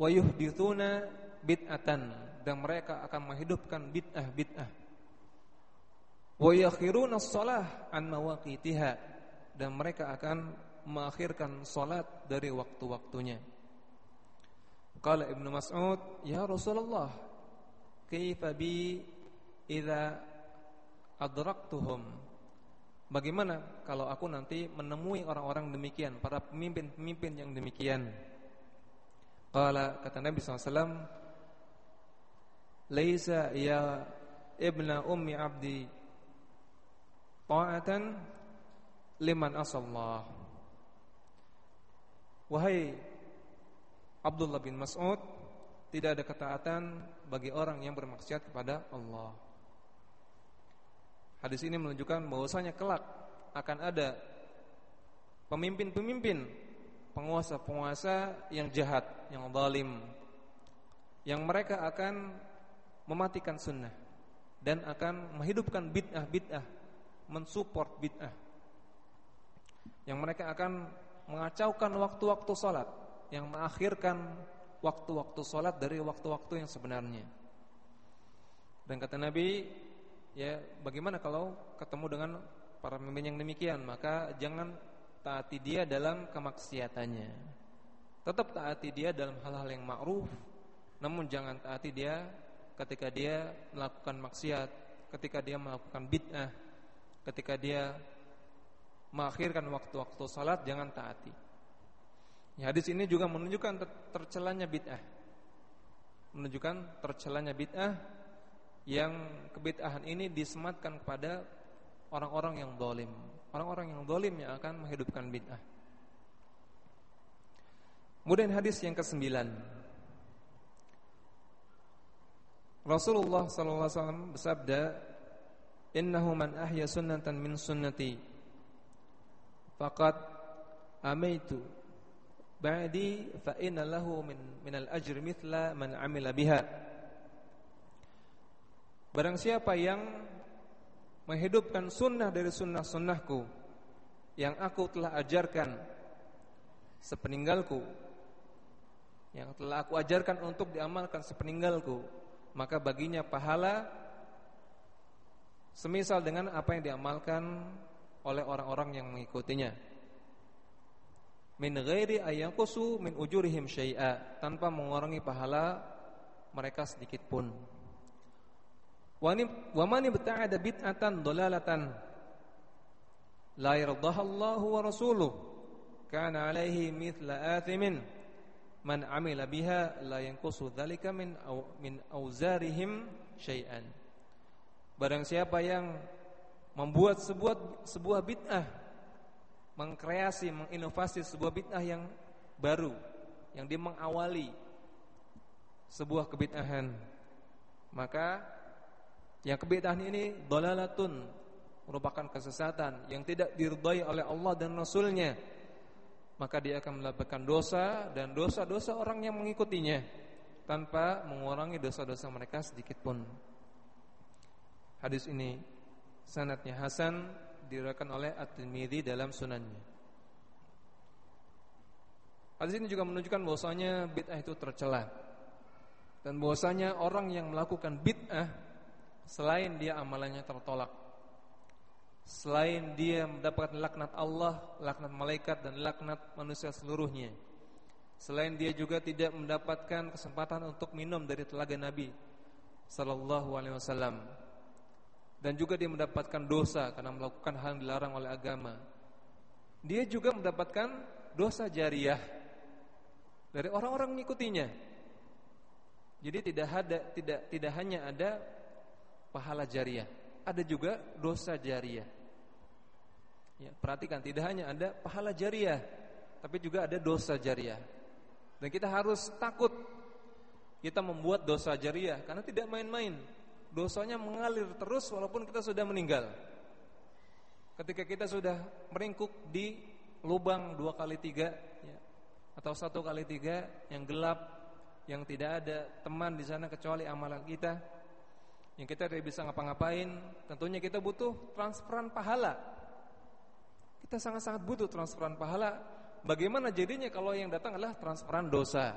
Wa yuhdithuna bid'atan dan mereka akan menghidupkan bid'ah bid'ah. Wa yakhiruna shalah an mawaqitiha dan mereka akan mengakhirkan salat dari waktu-waktunya. Qala Ibnu Mas'ud, "Ya Rasulullah, kaifa bi idza adraktuhum?" Bagaimana kalau aku nanti menemui orang-orang demikian, para pemimpin-pemimpin yang demikian? Qala kata Nabi SAW laisa ya ibna ummi abdi ta'atan liman asallah wahai Abdullah bin Mas'ud tidak ada ketaatan bagi orang yang bermaksiat kepada Allah Hadis ini menunjukkan bahwasanya kelak akan ada pemimpin-pemimpin penguasa-penguasa yang jahat, yang zalim yang mereka akan mematikan sunnah dan akan menghidupkan bid'ah-bid'ah, mensupport bid'ah. Yang mereka akan mengacaukan waktu-waktu salat, yang mengakhirkan waktu-waktu salat dari waktu-waktu yang sebenarnya. Dan kata Nabi, ya bagaimana kalau ketemu dengan para pemimpin yang demikian, maka jangan taati dia dalam kemaksiatannya. Tetap taati dia dalam hal-hal yang ma'ruf, namun jangan taati dia ketika dia melakukan maksiat, ketika dia melakukan bid'ah, ketika dia mengakhirkan waktu-waktu salat jangan taati. Ya, hadis ini juga menunjukkan tercelanya bid'ah. Menunjukkan tercelanya bid'ah yang kebid'ahan ini disematkan kepada orang-orang yang dolim. Orang-orang yang dolim yang akan menghidupkan bid'ah. Kemudian hadis yang kesembilan Rasulullah sallallahu wasallam bersabda, "Innahu man ahya sunnatan min sunnati faqad amaitu ba'di fa inna lahu min minal ajri mithla man amila biha." Barang siapa yang menghidupkan sunnah dari sunnah-sunnahku yang aku telah ajarkan sepeninggalku yang telah aku ajarkan untuk diamalkan sepeninggalku maka baginya pahala semisal dengan apa yang diamalkan oleh orang-orang yang mengikutinya. min ghairi ayyanqusu min ujurihim syai'a tanpa mengurangi pahala mereka sedikit pun. Wa man ibta'ada bid'atan dhalalatan la yardaha Allahu wa rasuluhu kana alaihi mithla athimin man amila biha la yanqusu dzalika min min auzarihim syai'an. Barang siapa yang membuat sebuah sebuah bid'ah mengkreasi, menginovasi sebuah bid'ah yang baru, yang dia mengawali sebuah kebid'ahan. Maka yang kebid'ahan ini dalalatun merupakan kesesatan yang tidak diridhai oleh Allah dan Rasulnya. Maka dia akan mendapatkan dosa dan dosa-dosa orang yang mengikutinya tanpa mengurangi dosa-dosa mereka sedikit pun. Hadis ini sanatnya Hasan diriwayatkan oleh At-Tirmidzi dalam sunannya. Hadis ini juga menunjukkan bahwasanya bid'ah itu tercela. Dan bahwasanya orang yang melakukan bid'ah selain dia amalannya tertolak, selain dia mendapatkan laknat Allah, laknat malaikat dan laknat manusia seluruhnya. Selain dia juga tidak mendapatkan kesempatan untuk minum dari telaga Nabi sallallahu alaihi wasallam dan juga dia mendapatkan dosa karena melakukan hal yang dilarang oleh agama. Dia juga mendapatkan dosa jariah dari orang-orang mengikutinya. Jadi tidak ada tidak tidak hanya ada pahala jariah, ada juga dosa jariah. Ya, perhatikan tidak hanya ada pahala jariah, tapi juga ada dosa jariah. Dan kita harus takut kita membuat dosa jariah karena tidak main-main dosanya mengalir terus walaupun kita sudah meninggal. Ketika kita sudah meringkuk di lubang dua kali tiga ya, atau satu kali tiga yang gelap, yang tidak ada teman di sana kecuali amalan kita, yang kita tidak bisa ngapa-ngapain, tentunya kita butuh transferan pahala. Kita sangat-sangat butuh transferan pahala. Bagaimana jadinya kalau yang datang adalah transferan dosa?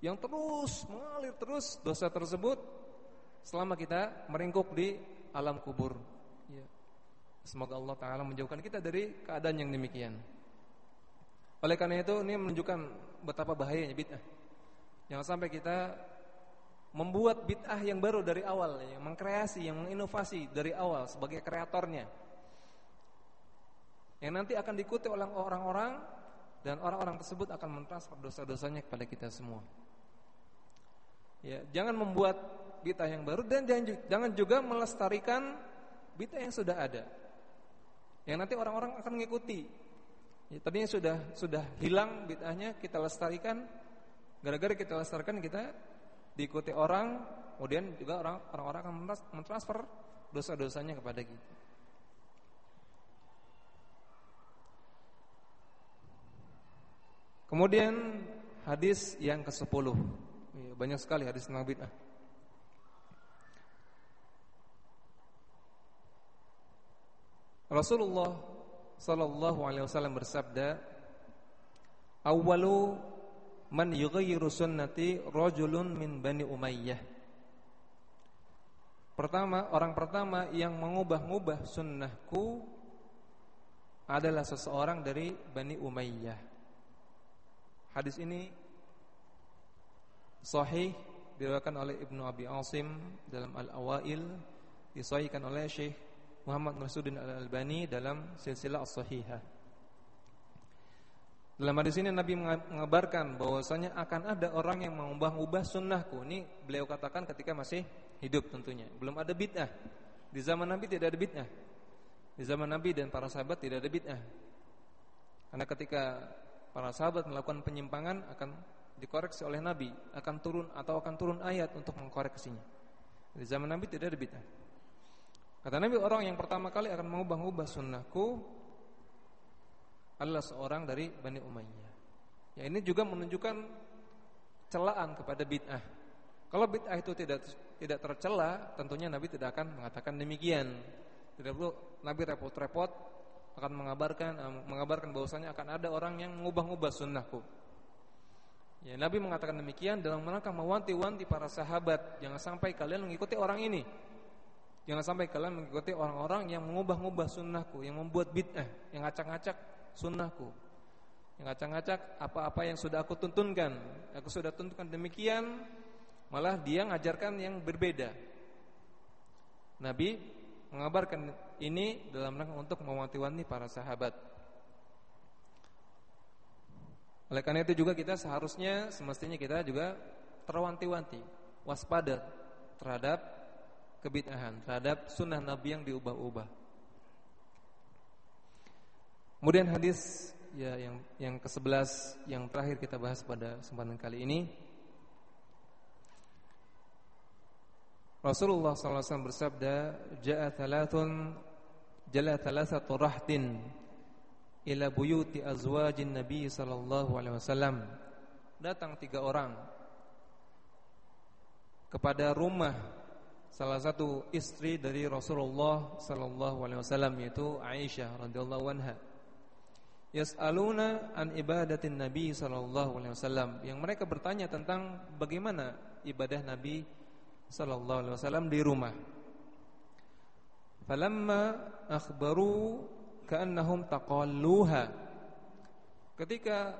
Yang terus mengalir terus dosa tersebut selama kita meringkuk di alam kubur. Ya. Semoga Allah Taala menjauhkan kita dari keadaan yang demikian. Oleh karena itu ini menunjukkan betapa bahayanya bid'ah. Jangan sampai kita membuat bid'ah yang baru dari awal, yang mengkreasi, yang menginovasi dari awal sebagai kreatornya. Yang nanti akan diikuti oleh orang-orang dan orang-orang tersebut akan mentransfer dosa-dosanya kepada kita semua. Ya, jangan membuat bid'ah yang baru dan jangan juga melestarikan bid'ah yang sudah ada. Yang nanti orang-orang akan mengikuti. Ya, tadinya sudah sudah hilang bid'ahnya kita lestarikan. Gara-gara kita lestarikan kita diikuti orang, kemudian juga orang orang akan mentransfer dosa-dosanya kepada kita. Kemudian hadis yang ke-10. Ya, banyak sekali hadis tentang bid'ah. Rasulullah sallallahu alaihi wasallam bersabda, "Awwalu man yughayyiru sunnati rajulun min Bani Umayyah." Pertama, orang pertama yang mengubah-ubah sunnahku adalah seseorang dari Bani Umayyah. Hadis ini sahih diriwayatkan oleh Ibnu Abi Asim dalam Al-Awail, disahihkan oleh Syekh Muhammad Nasiruddin Al-Albani dalam silsilah as-sahihah. Dalam hadis ini Nabi mengabarkan bahwasanya akan ada orang yang mengubah-ubah sunnahku. Ini beliau katakan ketika masih hidup tentunya. Belum ada bid'ah. Di zaman Nabi tidak ada bid'ah. Di zaman Nabi dan para sahabat tidak ada bid'ah. Karena ketika para sahabat melakukan penyimpangan akan dikoreksi oleh Nabi, akan turun atau akan turun ayat untuk mengkoreksinya. Di zaman Nabi tidak ada bid'ah. Kata Nabi orang yang pertama kali akan mengubah-ubah sunnahku adalah seorang dari Bani Umayyah. Ya ini juga menunjukkan celaan kepada bid'ah. Kalau bid'ah itu tidak tidak tercela, tentunya Nabi tidak akan mengatakan demikian. Tidak perlu Nabi repot-repot akan mengabarkan eh, mengabarkan bahwasanya akan ada orang yang mengubah-ubah sunnahku. Ya, Nabi mengatakan demikian dalam rangka mewanti-wanti para sahabat, jangan sampai kalian mengikuti orang ini. Jangan sampai kalian mengikuti orang-orang yang mengubah-ubah sunnahku, yang membuat bid'ah, yang ngacak-ngacak sunnahku. Yang ngacak-ngacak apa-apa yang sudah aku tuntunkan. Aku sudah tuntunkan demikian, malah dia ngajarkan yang berbeda. Nabi mengabarkan ini dalam rangka untuk mewanti-wanti para sahabat. Oleh karena itu juga kita seharusnya semestinya kita juga terwanti-wanti, waspada terhadap kebid'ahan, terhadap sunnah Nabi yang diubah-ubah. Kemudian hadis ya yang yang ke-11 yang terakhir kita bahas pada kesempatan kali ini Rasulullah SAW bersabda, "Ja'a thalathun jala thalathatu rahtin ila buyuti azwajin Nabi sallallahu alaihi wasallam." Datang tiga orang kepada rumah salah satu istri dari Rasulullah sallallahu alaihi wasallam yaitu Aisyah radhiyallahu anha. Yas'aluna an ibadatin Nabi sallallahu alaihi wasallam. Yang mereka bertanya tentang bagaimana ibadah Nabi sallallahu alaihi wasallam di rumah. Falamma akhbaru ka'annahum taqalluha. Ketika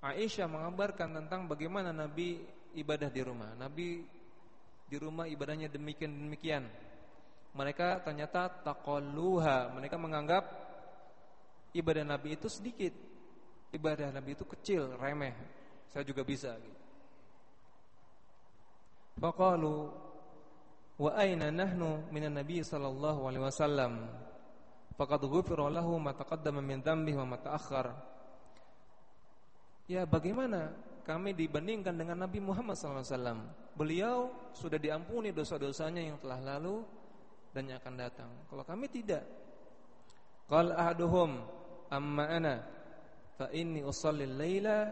Aisyah mengabarkan tentang bagaimana Nabi ibadah di rumah. Nabi di rumah ibadahnya demikian demikian. Mereka ternyata taqalluha. Mereka menganggap ibadah Nabi itu sedikit. Ibadah Nabi itu kecil, remeh. Saya juga bisa gitu. Faqalu wa aina nahnu minan nabi sallallahu alaihi wasallam faqad ghufira lahu ma taqaddama min dhanbihi wa ma Ya bagaimana kami dibandingkan dengan Nabi Muhammad SAW Beliau sudah diampuni dosa-dosanya yang telah lalu dan yang akan datang Kalau kami tidak Qal ahaduhum amma ana fa inni usalli laila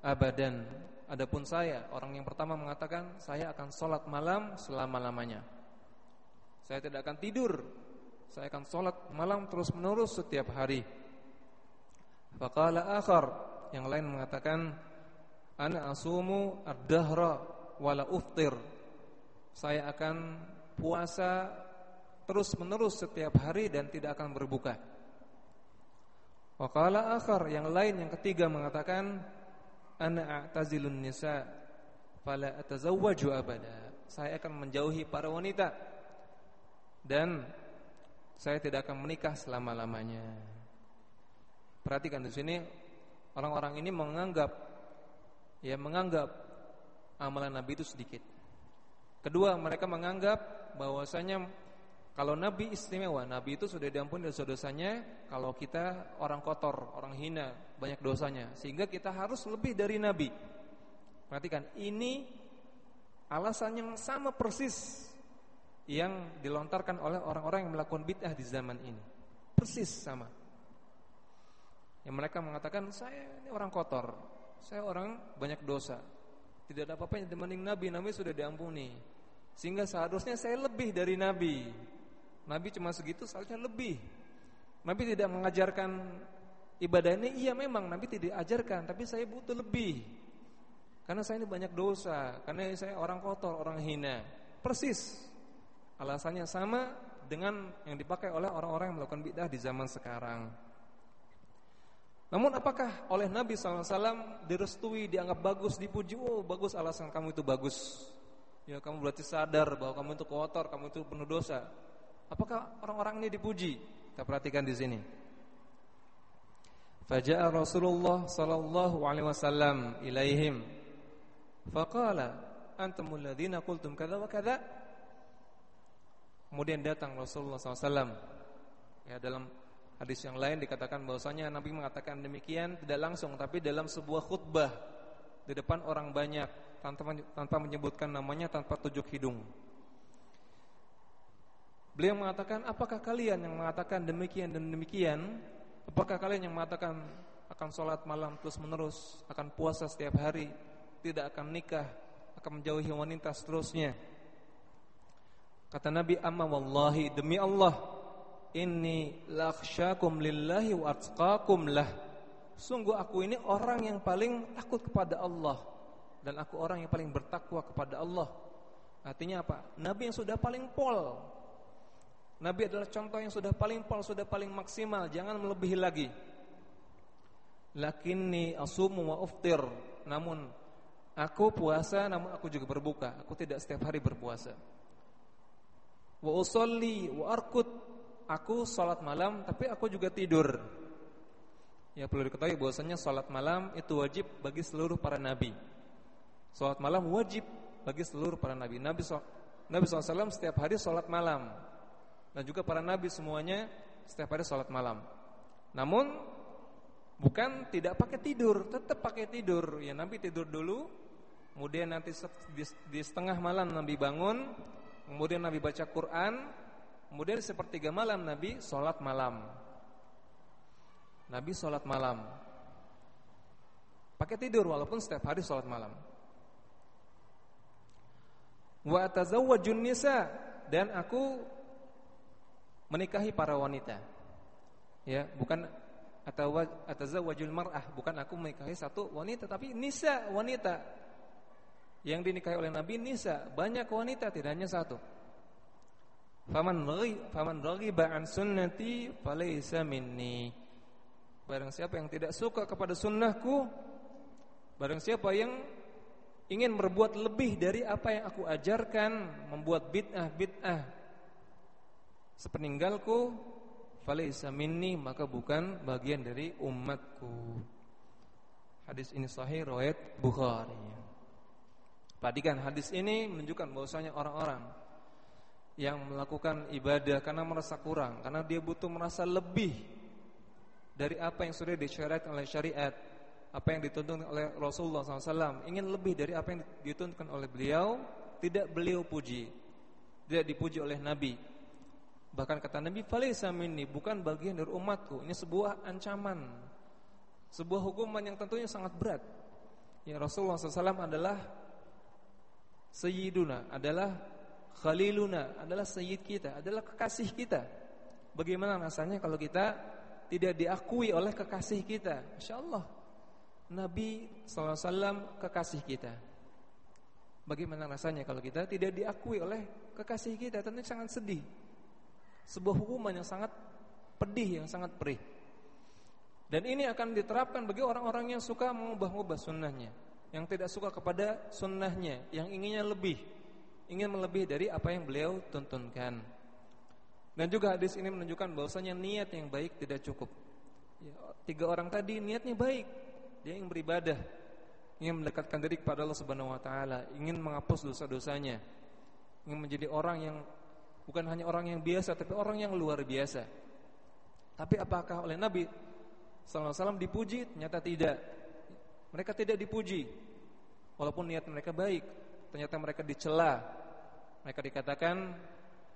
abadan Adapun saya, orang yang pertama mengatakan saya akan sholat malam selama-lamanya. Saya tidak akan tidur. Saya akan sholat malam terus-menerus setiap hari. Faqala akhar, yang lain mengatakan ana asumu ad-dahra wala uftir. Saya akan puasa terus-menerus setiap hari dan tidak akan berbuka. Waqala akhar, yang lain yang ketiga mengatakan ana a'tazilun nisa fala atazawwaju abada. Saya akan menjauhi para wanita dan saya tidak akan menikah selama-lamanya. Perhatikan di sini orang-orang ini menganggap ya menganggap amalan Nabi itu sedikit. Kedua, mereka menganggap bahwasanya kalau Nabi istimewa, Nabi itu sudah diampuni dosa-dosanya. Kalau kita orang kotor, orang hina, banyak dosanya, sehingga kita harus lebih dari Nabi. Perhatikan, ini alasan yang sama persis yang dilontarkan oleh orang-orang yang melakukan bid'ah di zaman ini. Persis sama. Yang mereka mengatakan, saya ini orang kotor, saya orang banyak dosa. Tidak ada apa-apa yang dibanding Nabi, Nabi sudah diampuni. Sehingga seharusnya saya lebih dari Nabi. Nabi cuma segitu seharusnya lebih. Nabi tidak mengajarkan ibadah ini iya memang Nabi tidak ajarkan, tapi saya butuh lebih. Karena saya ini banyak dosa, karena saya orang kotor, orang hina. Persis. Alasannya sama dengan yang dipakai oleh orang-orang yang melakukan bid'ah di zaman sekarang. Namun apakah oleh Nabi SAW direstui, dianggap bagus, dipuji? Oh bagus alasan kamu itu bagus. Ya kamu berarti sadar bahwa kamu itu kotor, kamu itu penuh dosa. Apakah orang-orang ini dipuji? Kita perhatikan di sini. Faja'a Rasulullah sallallahu alaihi wasallam ilaihim faqala antumul ladzina qultum kadza wa kadza Kemudian datang Rasulullah SAW Ya dalam hadis yang lain dikatakan bahwasanya Nabi mengatakan demikian tidak langsung tapi dalam sebuah khutbah di depan orang banyak tanpa tanpa menyebutkan namanya tanpa tujuk hidung. Beliau mengatakan, apakah kalian yang mengatakan demikian dan demikian? Apakah kalian yang mengatakan akan sholat malam terus menerus, akan puasa setiap hari, tidak akan nikah, akan menjauhi wanita seterusnya? Kata Nabi, amma wallahi demi Allah, inni lakhsyakum lillahi wa atqakum lah. Sungguh aku ini orang yang paling takut kepada Allah dan aku orang yang paling bertakwa kepada Allah. Artinya apa? Nabi yang sudah paling pol Nabi adalah contoh yang sudah paling pol, sudah paling maksimal, jangan melebihi lagi. lakinni asumu wa uftir. Namun aku puasa namun aku juga berbuka. Aku tidak setiap hari berpuasa. Wa usolli wa arkut. Aku salat malam tapi aku juga tidur. Ya perlu diketahui bahwasanya salat malam itu wajib bagi seluruh para nabi. Salat malam wajib bagi seluruh para nabi. Nabi Nabi SAW setiap hari salat malam. Dan juga para nabi semuanya setiap hari salat malam. Namun bukan tidak pakai tidur, tetap pakai tidur. Ya Nabi tidur dulu, kemudian nanti di setengah malam Nabi bangun, Kemudian Nabi baca Quran Kemudian sepertiga malam Nabi sholat malam. Nabi sholat malam. Pakai tidur walaupun setiap hari sholat malam. Wa atazawwajun nisa Dan aku Menikahi para wanita. Ya bukan Atazawwajul mar'ah Bukan aku menikahi satu wanita Tapi nisa wanita. Yang dinikahi oleh Nabi nisa, banyak wanita tidak hanya satu. Faman faman raghiba an sunnati falaysa minni. Barang siapa yang tidak suka kepada sunnahku, barang siapa yang ingin berbuat lebih dari apa yang aku ajarkan, membuat bid'ah-bid'ah sepeninggalku, falaysa minni, maka bukan bagian dari umatku. Hadis ini sahih riwayat Bukhari. Perhatikan hadis ini menunjukkan bahwasanya orang-orang yang melakukan ibadah karena merasa kurang, karena dia butuh merasa lebih dari apa yang sudah disyariatkan oleh syariat, apa yang dituntut oleh Rasulullah SAW, ingin lebih dari apa yang dituntutkan oleh beliau, tidak beliau puji, tidak dipuji oleh Nabi. Bahkan kata Nabi, "Falaysa minni", bukan bagian dari umatku. Ini sebuah ancaman, sebuah hukuman yang tentunya sangat berat. Ya Rasulullah SAW adalah Sayyiduna adalah Khaliluna adalah sayyid kita, adalah kekasih kita. Bagaimana rasanya kalau kita tidak diakui oleh kekasih kita? Insyaallah Nabi SAW kekasih kita. Bagaimana rasanya kalau kita tidak diakui oleh kekasih kita? Tentu sangat sedih. Sebuah hukuman yang sangat pedih, yang sangat perih. Dan ini akan diterapkan bagi orang-orang yang suka mengubah-ubah sunnahnya yang tidak suka kepada sunnahnya, yang inginnya lebih, ingin melebihi dari apa yang beliau tuntunkan. Dan juga hadis ini menunjukkan bahwasanya niat yang baik tidak cukup. Ya, tiga orang tadi niatnya baik, dia ingin beribadah, ingin mendekatkan diri kepada Allah Subhanahu Wa Taala, ingin menghapus dosa-dosanya, ingin menjadi orang yang bukan hanya orang yang biasa, tapi orang yang luar biasa. Tapi apakah oleh Nabi Sallallahu Alaihi Wasallam dipuji? Ternyata tidak. Mereka tidak dipuji Walaupun niat mereka baik Ternyata mereka dicela. Mereka dikatakan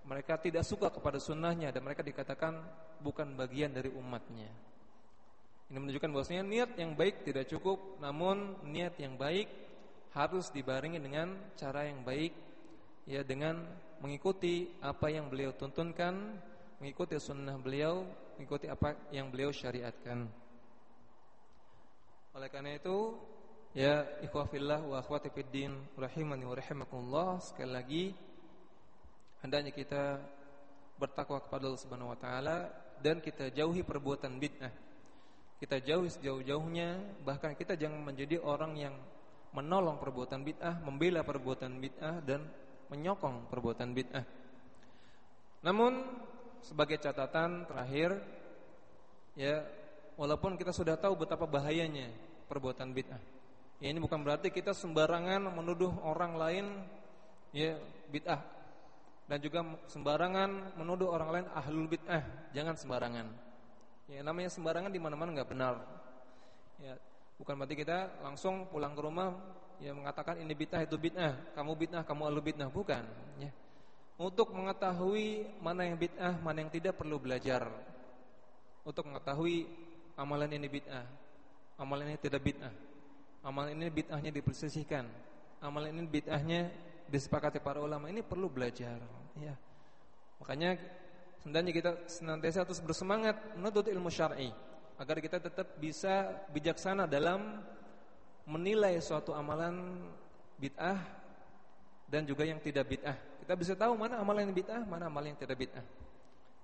Mereka tidak suka kepada sunnahnya Dan mereka dikatakan bukan bagian dari umatnya. Ini menunjukkan bahwasanya niat yang baik tidak cukup Namun niat yang baik Harus dibarengi dengan cara yang baik Ya dengan mengikuti apa yang beliau tuntunkan Mengikuti sunnah beliau Mengikuti apa yang beliau syariatkan. Oleh karena itu, ya ikhwafillah wa akhwati fiddin rahimani wa rahimakumullah, sekali lagi hendaknya kita bertakwa kepada Allah Subhanahu wa taala dan kita jauhi perbuatan bid'ah. Kita jauhi sejauh-jauhnya, bahkan kita jangan menjadi orang yang menolong perbuatan bid'ah, membela perbuatan bid'ah dan menyokong perbuatan bid'ah. Namun sebagai catatan terakhir ya walaupun kita sudah tahu betapa bahayanya perbuatan bid'ah. Ya, ini bukan berarti kita sembarangan menuduh orang lain ya bid'ah dan juga sembarangan menuduh orang lain ahlul bid'ah. Jangan sembarangan. Ya, namanya sembarangan di mana-mana enggak benar. Ya, bukan berarti kita langsung pulang ke rumah ya mengatakan ini bid'ah itu bid'ah, kamu bid'ah, kamu ahlul bid'ah, bukan, ya. Untuk mengetahui mana yang bid'ah, mana yang tidak perlu belajar. Untuk mengetahui amalan ini bid'ah, amalan ini tidak bid'ah. Amalan ini bid'ahnya dipersisihkan. Amalan ini bid'ahnya disepakati para ulama. Ini perlu belajar, ya. Makanya hendaknya kita senantiasa terus bersemangat menuntut ilmu syar'i agar kita tetap bisa bijaksana dalam menilai suatu amalan bid'ah dan juga yang tidak bid'ah. Kita bisa tahu mana amalan yang bid'ah, mana amalan yang tidak bid'ah.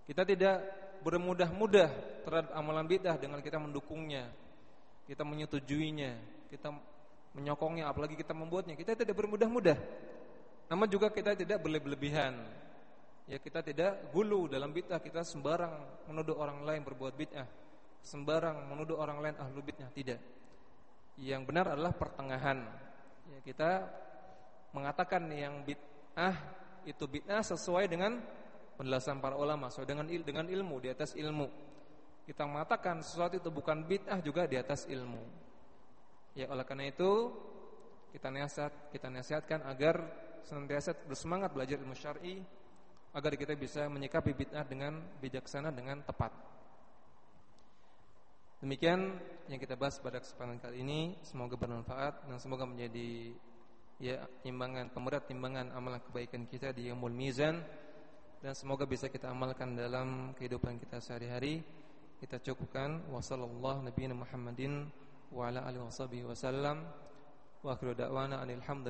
Kita tidak bermudah-mudah terhadap amalan bid'ah dengan kita mendukungnya, kita menyetujuinya, kita menyokongnya, apalagi kita membuatnya. Kita tidak bermudah-mudah. Namun juga kita tidak berlebihan. Ya kita tidak gulu dalam bid'ah, kita sembarang menuduh orang lain berbuat bid'ah, sembarang menuduh orang lain ahlu bid'ah, tidak. Yang benar adalah pertengahan. Ya kita mengatakan yang bid'ah itu bid'ah sesuai dengan penjelasan para ulama, sesuai dengan il, dengan ilmu di atas ilmu. Kita mengatakan sesuatu itu bukan bid'ah juga di atas ilmu. Ya oleh karena itu kita nasihat kita nasihatkan agar senantiasa bersemangat belajar ilmu syar'i agar kita bisa menyikapi bid'ah dengan bijaksana dengan tepat. Demikian yang kita bahas pada kesempatan kali ini, semoga bermanfaat dan semoga menjadi ya timbangan pemerat timbangan amalan kebaikan kita di yaumul mizan dan semoga bisa kita amalkan dalam kehidupan kita sehari-hari. Kita cukupkan wasallallahu nabiyana Muhammadin وعلى آله وصحبه وسلم. وآخر دعوانا أن الحمد